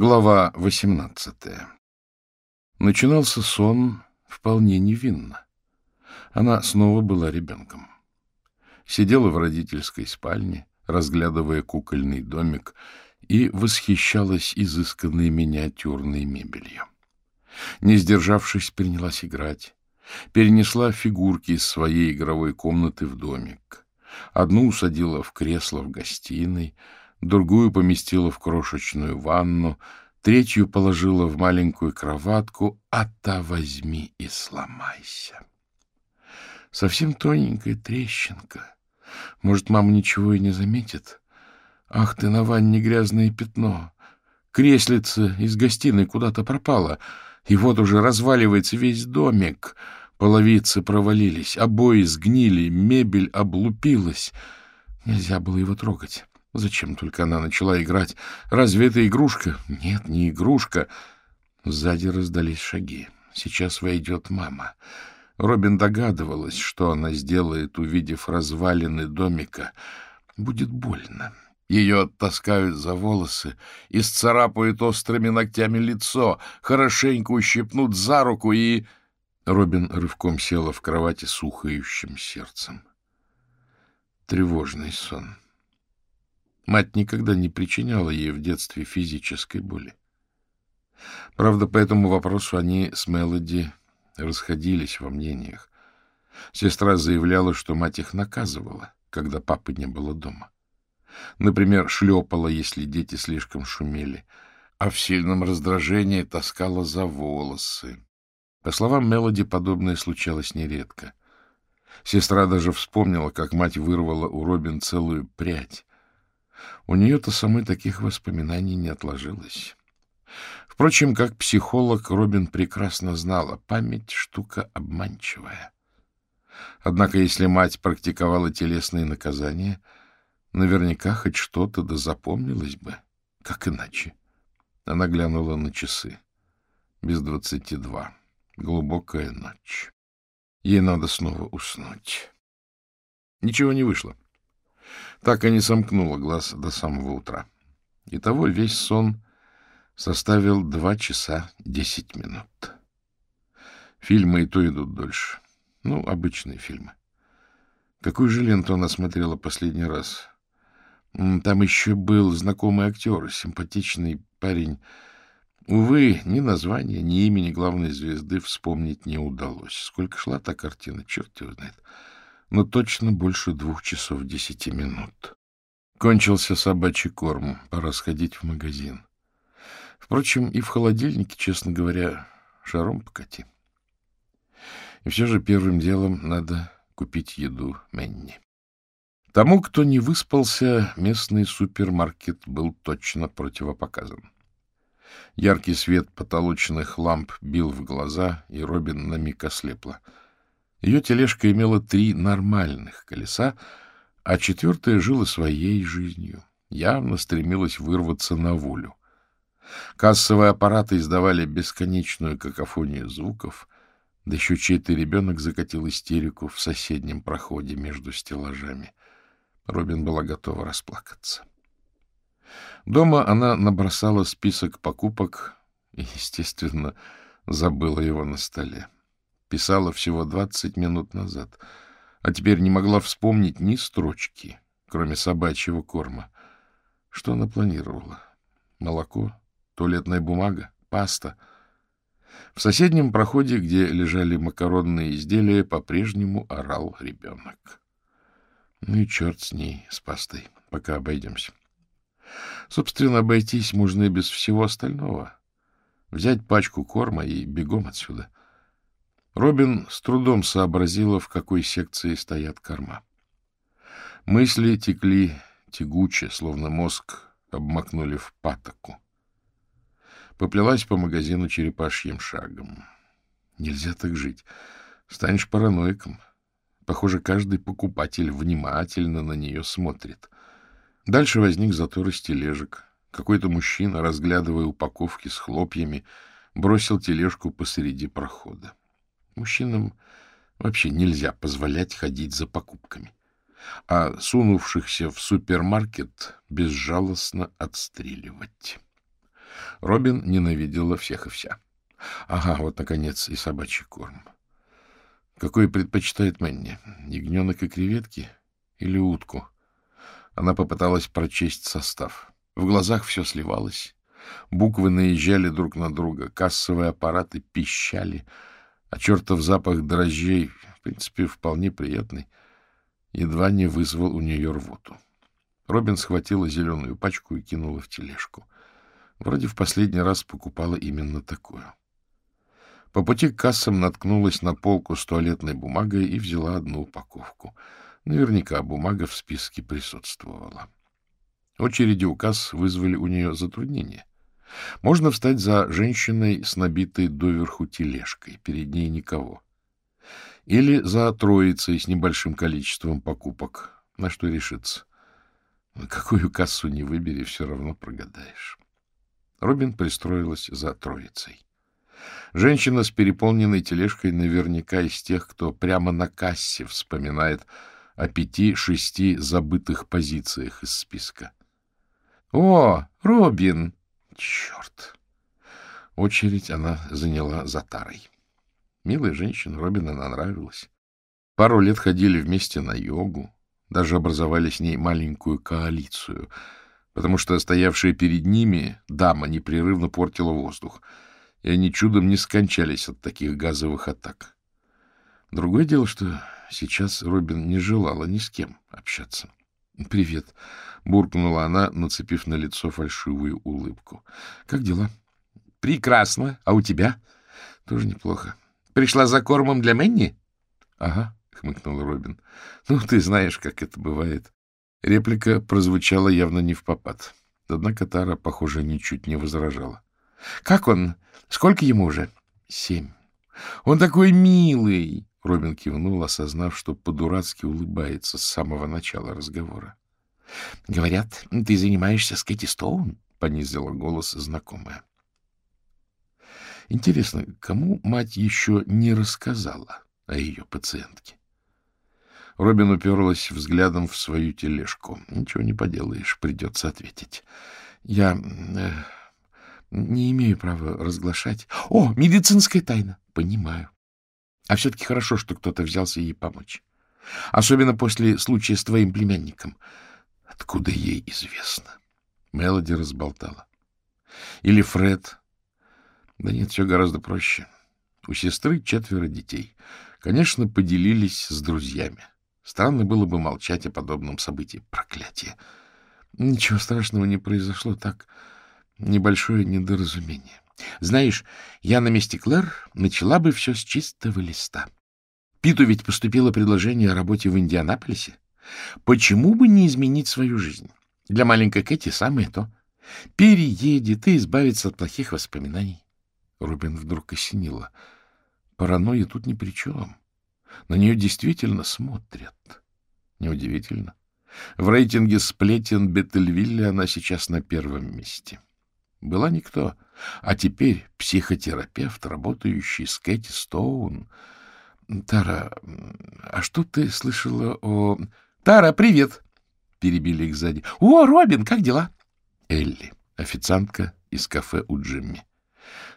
Глава 18 Начинался сон вполне невинно. Она снова была ребенком. Сидела в родительской спальне, разглядывая кукольный домик, и восхищалась изысканной миниатюрной мебелью. Не сдержавшись, принялась играть. Перенесла фигурки из своей игровой комнаты в домик. Одну усадила в кресло в гостиной — другую поместила в крошечную ванну, третью положила в маленькую кроватку, а та возьми и сломайся. Совсем тоненькая трещинка. Может, мама ничего и не заметит? Ах ты, на ванне грязное пятно. Креслица из гостиной куда-то пропала, и вот уже разваливается весь домик. Половицы провалились, обои сгнили, мебель облупилась. Нельзя было его трогать. Зачем только она начала играть? Разве это игрушка? Нет, не игрушка. Сзади раздались шаги. Сейчас войдет мама. Робин догадывалась, что она сделает, увидев развалины домика. Будет больно. Ее оттаскают за волосы, исцарапают острыми ногтями лицо, хорошенько ущипнут за руку и... Робин рывком села в кровати с ухающим сердцем. Тревожный сон. Мать никогда не причиняла ей в детстве физической боли. Правда, по этому вопросу они с Мелоди расходились во мнениях. Сестра заявляла, что мать их наказывала, когда папы не было дома. Например, шлепала, если дети слишком шумели, а в сильном раздражении таскала за волосы. По словам Мелоди, подобное случалось нередко. Сестра даже вспомнила, как мать вырвала у Робин целую прядь, у нее-то самой таких воспоминаний не отложилось. Впрочем, как психолог, Робин прекрасно знала, память — штука обманчивая. Однако, если мать практиковала телесные наказания, наверняка хоть что-то да запомнилось бы. Как иначе? Она глянула на часы. Без двадцати два. Глубокая ночь. Ей надо снова уснуть. Ничего не вышло. Так и не сомкнула глаз до самого утра. Итого весь сон составил два часа десять минут. Фильмы и то идут дольше. Ну, обычные фильмы. Какую же ленту она смотрела последний раз? Там еще был знакомый актер, симпатичный парень. Увы, ни названия, ни имени главной звезды вспомнить не удалось. Сколько шла та картина, черт его знает но точно больше двух часов десяти минут. Кончился собачий корм, пора сходить в магазин. Впрочем, и в холодильнике, честно говоря, шаром покати. И все же первым делом надо купить еду Менни. Тому, кто не выспался, местный супермаркет был точно противопоказан. Яркий свет потолочных ламп бил в глаза, и Робин на миг ослепла — ее тележка имела три нормальных колеса, а четвертое жило своей жизнью, явно стремилось вырваться на волю. Кассовые аппараты издавали бесконечную какофонию звуков, да еще чей-то ребенок закатил истерику в соседнем проходе между стеллажами. Робин была готова расплакаться. Дома она набросала список покупок и, естественно, забыла его на столе писала всего двадцать минут назад, а теперь не могла вспомнить ни строчки, кроме собачьего корма. Что она планировала? Молоко? Туалетная бумага? Паста? В соседнем проходе, где лежали макаронные изделия, по-прежнему орал ребенок. Ну и черт с ней, с пастой, пока обойдемся. Собственно, обойтись можно и без всего остального. Взять пачку корма и бегом отсюда. Робин с трудом сообразила, в какой секции стоят корма. Мысли текли тягуче, словно мозг обмакнули в патоку. Поплелась по магазину черепашьим шагом. Нельзя так жить. Станешь параноиком. Похоже, каждый покупатель внимательно на нее смотрит. Дальше возник затор из тележек. Какой-то мужчина, разглядывая упаковки с хлопьями, бросил тележку посреди прохода. Мужчинам вообще нельзя позволять ходить за покупками, а сунувшихся в супермаркет безжалостно отстреливать. Робин ненавидела всех и вся. Ага, вот, наконец, и собачий корм. Какой предпочитает Мэнни? Ягненок и креветки? Или утку? Она попыталась прочесть состав. В глазах все сливалось. Буквы наезжали друг на друга, кассовые аппараты пищали, а чертов запах дрожжей, в принципе, вполне приятный, едва не вызвал у нее рвоту. Робин схватила зеленую пачку и кинула в тележку. Вроде в последний раз покупала именно такую. По пути к кассам наткнулась на полку с туалетной бумагой и взяла одну упаковку. Наверняка бумага в списке присутствовала. Очереди у касс вызвали у нее затруднения. Можно встать за женщиной с набитой доверху тележкой, перед ней никого. Или за троицей с небольшим количеством покупок, на что решиться. Какую кассу не выбери, все равно прогадаешь. Робин пристроилась за троицей. Женщина с переполненной тележкой наверняка из тех, кто прямо на кассе вспоминает о пяти-шести забытых позициях из списка. — О, Робин! Черт! Очередь она заняла за Тарой. Милая женщина, Робин она нравилась. Пару лет ходили вместе на йогу, даже образовали с ней маленькую коалицию, потому что стоявшая перед ними дама непрерывно портила воздух — и они чудом не скончались от таких газовых атак. Другое дело, что сейчас Робин не желала ни с кем общаться. — Привет, — буркнула она, нацепив на лицо фальшивую улыбку. — Как дела? — Прекрасно. А у тебя? — Тоже неплохо. — Пришла за кормом для Мэнни? — Ага, — хмыкнул Робин. — Ну, ты знаешь, как это бывает. Реплика прозвучала явно не в попад. Однако Тара, похоже, ничуть не возражала. — Как он? Сколько ему уже? — Семь. — Он такой милый! — Робин кивнул, осознав, что по-дурацки улыбается с самого начала разговора. — Говорят, ты занимаешься с Кэти Стоун? — понизила голос знакомая. Интересно, кому мать еще не рассказала о ее пациентке? Робин уперлась взглядом в свою тележку. Ничего не поделаешь, придется ответить. Я... Э, не имею права разглашать. О, медицинская тайна. Понимаю. А все-таки хорошо, что кто-то взялся ей помочь. Особенно после случая с твоим племянником. Откуда ей известно? Мелоди разболтала. Или Фред. Да нет, все гораздо проще. У сестры четверо детей. Конечно, поделились с друзьями. Странно было бы молчать о подобном событии. Проклятие. Ничего страшного не произошло. Так небольшое недоразумение. Знаешь, я на месте Клэр начала бы все с чистого листа. Питу ведь поступило предложение о работе в Индианаполисе. Почему бы не изменить свою жизнь? Для маленькой Кэти самое то. Переедет и избавится от плохих воспоминаний. Рубин вдруг осенила. Паранойя тут ни при чем. На нее действительно смотрят. Неудивительно. В рейтинге сплетен Беттельвилля она сейчас на первом месте. — была никто. А теперь психотерапевт, работающий с Кэти Стоун. Тара, а что ты слышала о... Тара, привет! Перебили их сзади. О, Робин, как дела? Элли, официантка из кафе у Джимми.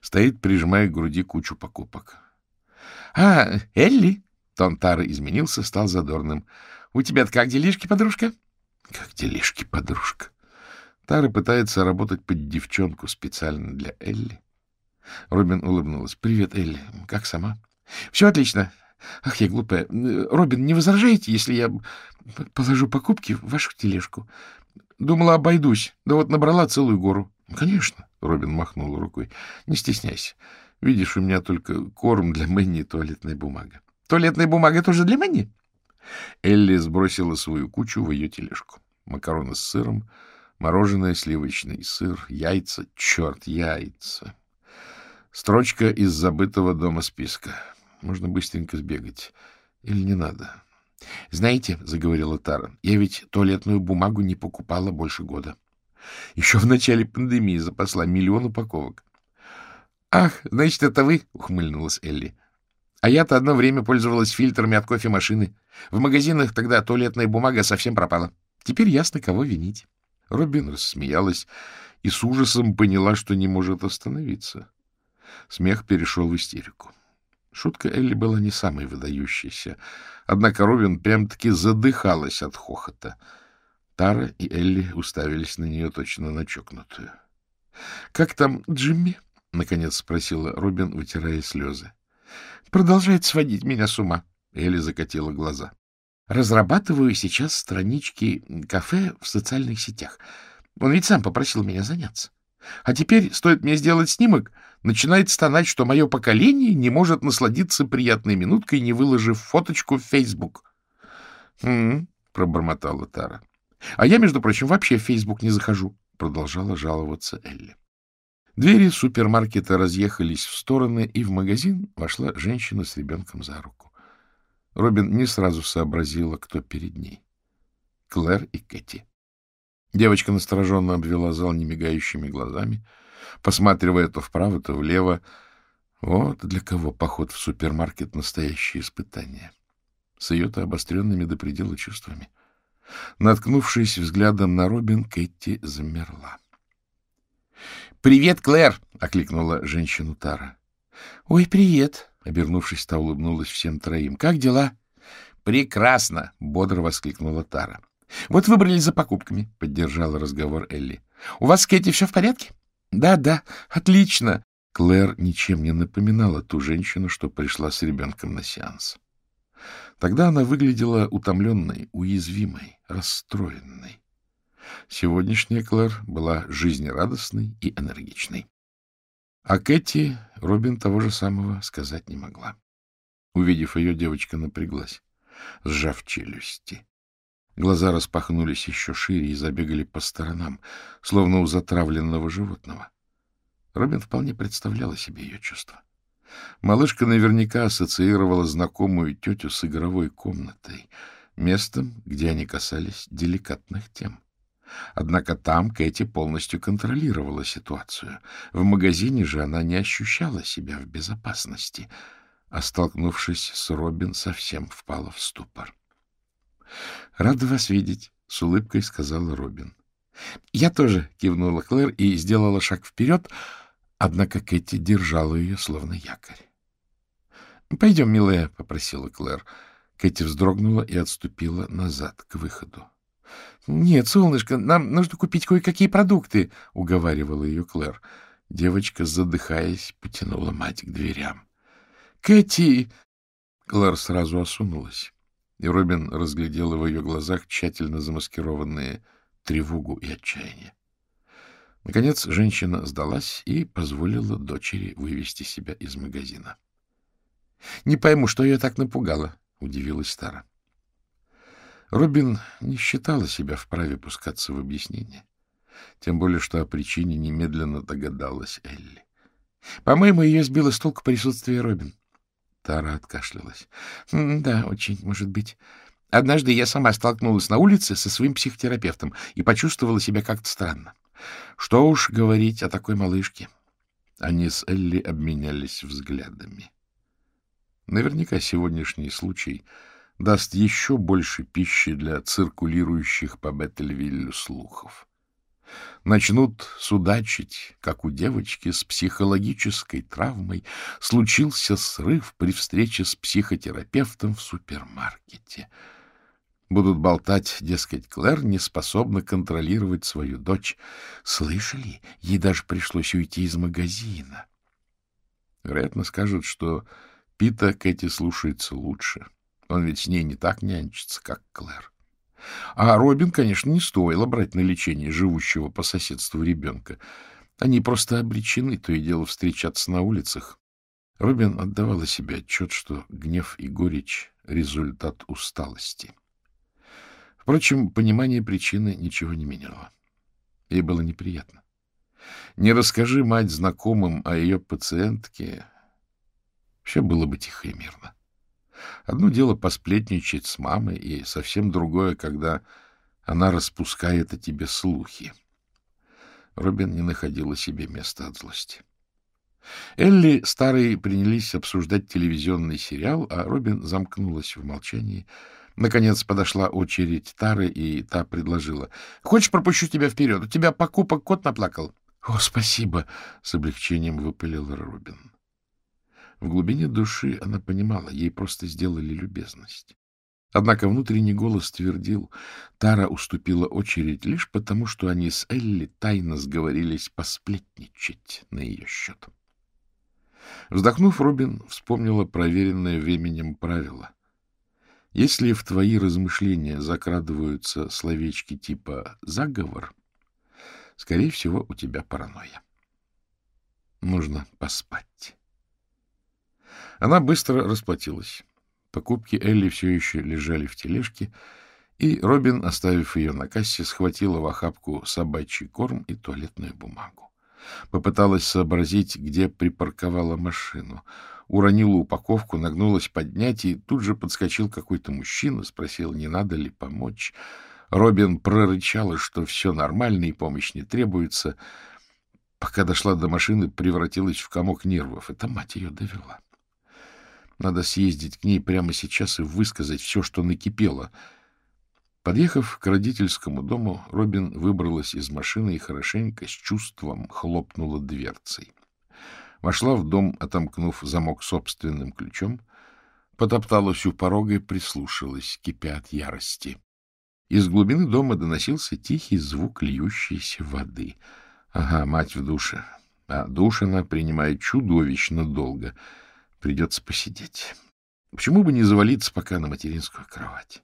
Стоит, прижимая к груди кучу покупок. — А, Элли? Тон Тары изменился, стал задорным. — У тебя-то как делишки, подружка? — Как делишки, подружка? Тара пытается работать под девчонку специально для Элли. Робин улыбнулась. — Привет, Элли. Как сама? — Все отлично. Ах, я глупая. Робин, не возражаете, если я положу покупки в вашу тележку? Думала, обойдусь. Да вот набрала целую гору. — Конечно, — Робин махнул рукой. — Не стесняйся. Видишь, у меня только корм для Мэнни и туалетная бумага. — Туалетная бумага тоже для Мэнни? Элли сбросила свою кучу в ее тележку. Макароны с сыром, Мороженое, сливочный сыр, яйца. Черт, яйца. Строчка из забытого дома списка. Можно быстренько сбегать. Или не надо? — Знаете, — заговорила Тара, — я ведь туалетную бумагу не покупала больше года. Еще в начале пандемии запасла миллион упаковок. — Ах, значит, это вы? — ухмыльнулась Элли. — А я-то одно время пользовалась фильтрами от кофемашины. В магазинах тогда туалетная бумага совсем пропала. Теперь ясно, кого винить. Робин рассмеялась и с ужасом поняла, что не может остановиться. Смех перешел в истерику. Шутка Элли была не самой выдающейся, однако Робин прям-таки задыхалась от хохота. Тара и Элли уставились на нее точно на чокнутую. — Как там Джимми? — наконец спросила Робин, вытирая слезы. — Продолжает сводить меня с ума. Элли закатила глаза. — Разрабатываю сейчас странички кафе в социальных сетях. Он ведь сам попросил меня заняться. А теперь, стоит мне сделать снимок, начинает стонать, что мое поколение не может насладиться приятной минуткой, не выложив фоточку в Facebook. «Хм, — пробормотала Тара. — А я, между прочим, вообще в Facebook не захожу, — продолжала жаловаться Элли. Двери супермаркета разъехались в стороны, и в магазин вошла женщина с ребенком за руку. Робин не сразу сообразила, кто перед ней. Клэр и Кэти. Девочка настороженно обвела зал немигающими глазами, посматривая то вправо, то влево. Вот для кого поход в супермаркет — настоящее испытание. С ее-то обостренными до предела чувствами. Наткнувшись взглядом на Робин, Кэти замерла. — Привет, Клэр! — окликнула женщину Тара. — Ой, привет! — обернувшись, та улыбнулась всем троим. — Как дела? — Прекрасно! — бодро воскликнула Тара. — Вот выбрались за покупками, — поддержала разговор Элли. — У вас с Кэти все в порядке? Да, — Да-да, отлично. Клэр ничем не напоминала ту женщину, что пришла с ребенком на сеанс. Тогда она выглядела утомленной, уязвимой, расстроенной. Сегодняшняя Клэр была жизнерадостной и энергичной. А Кэти Робин того же самого сказать не могла. Увидев ее, девочка напряглась, сжав челюсти. Глаза распахнулись еще шире и забегали по сторонам, словно у затравленного животного. Робин вполне представляла себе ее чувства. Малышка наверняка ассоциировала знакомую тетю с игровой комнатой, местом, где они касались деликатных тем. Однако там Кэти полностью контролировала ситуацию. В магазине же она не ощущала себя в безопасности, а, столкнувшись с Робин, совсем впала в ступор. — Рада вас видеть, — с улыбкой сказала Робин. — Я тоже, — кивнула Клэр и сделала шаг вперед, однако Кэти держала ее, словно якорь. — Пойдем, милая, — попросила Клэр. Кэти вздрогнула и отступила назад, к выходу. — Нет, солнышко, нам нужно купить кое-какие продукты, — уговаривала ее Клэр. Девочка, задыхаясь, потянула мать к дверям. — Кэти! Клэр сразу осунулась и Робин разглядел в ее глазах тщательно замаскированные тревогу и отчаяние. Наконец женщина сдалась и позволила дочери вывести себя из магазина. — Не пойму, что ее так напугало, — удивилась Тара. Робин не считала себя вправе пускаться в объяснение, тем более что о причине немедленно догадалась Элли. — По-моему, ее сбило с толку присутствие Робин. Тара откашлялась. — Да, очень, может быть. Однажды я сама столкнулась на улице со своим психотерапевтом и почувствовала себя как-то странно. Что уж говорить о такой малышке. Они с Элли обменялись взглядами. Наверняка сегодняшний случай даст еще больше пищи для циркулирующих по Беттельвиллю слухов начнут судачить, как у девочки с психологической травмой случился срыв при встрече с психотерапевтом в супермаркете. Будут болтать, дескать, Клэр не способна контролировать свою дочь. Слышали? Ей даже пришлось уйти из магазина. Вероятно, скажут, что Пита Кэти слушается лучше. Он ведь с ней не так нянчится, как Клэр. А Робин, конечно, не стоило брать на лечение живущего по соседству ребенка. Они просто обречены то и дело встречаться на улицах. Робин отдавала себе отчет, что гнев и горечь — результат усталости. Впрочем, понимание причины ничего не меняло. Ей было неприятно. Не расскажи мать знакомым о ее пациентке, все было бы тихо и мирно. Одно дело посплетничать с мамой, и совсем другое, когда она распускает о тебе слухи. Робин не находила себе места от злости. Элли старые принялись обсуждать телевизионный сериал, а Робин замкнулась в молчании, Наконец подошла очередь Тары, и та предложила. — Хочешь, пропущу тебя вперед? У тебя покупок кот наплакал. — О, спасибо! — с облегчением выпалил Робин. В глубине души она понимала, ей просто сделали любезность. Однако внутренний голос твердил, Тара уступила очередь лишь потому, что они с Элли тайно сговорились посплетничать на ее счет. Вздохнув, Робин вспомнила проверенное временем правило. Если в твои размышления закрадываются словечки типа «заговор», скорее всего, у тебя паранойя. Нужно поспать. Она быстро расплатилась. Покупки Элли все еще лежали в тележке, и Робин, оставив ее на кассе, схватила в охапку собачий корм и туалетную бумагу. Попыталась сообразить, где припарковала машину. Уронила упаковку, нагнулась поднять, и тут же подскочил какой-то мужчина, спросил, не надо ли помочь. Робин прорычала, что все нормально и помощь не требуется. Пока дошла до машины, превратилась в комок нервов. Это мать ее довела. Надо съездить к ней прямо сейчас и высказать все, что накипело — Подъехав к родительскому дому, Робин выбралась из машины и хорошенько с чувством хлопнула дверцей. Вошла в дом, отомкнув замок собственным ключом, потопталась у порога и прислушалась, кипя от ярости. Из глубины дома доносился тихий звук льющейся воды. Ага, мать в душе. А душ она принимает чудовищно долго. Придется посидеть. Почему бы не завалиться пока на материнскую кровать?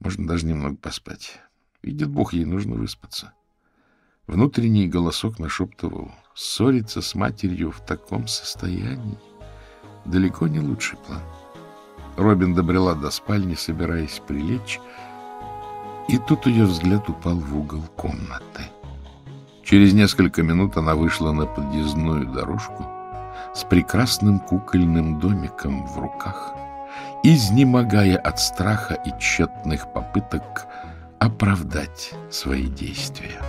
Можно даже немного поспать. Видит Бог, ей нужно выспаться. Внутренний голосок нашептывал. Ссориться с матерью в таком состоянии далеко не лучший план. Робин добрела до спальни, собираясь прилечь, и тут ее взгляд упал в угол комнаты. Через несколько минут она вышла на подъездную дорожку с прекрасным кукольным домиком в руках — изнемогая от страха и тщетных попыток оправдать свои действия.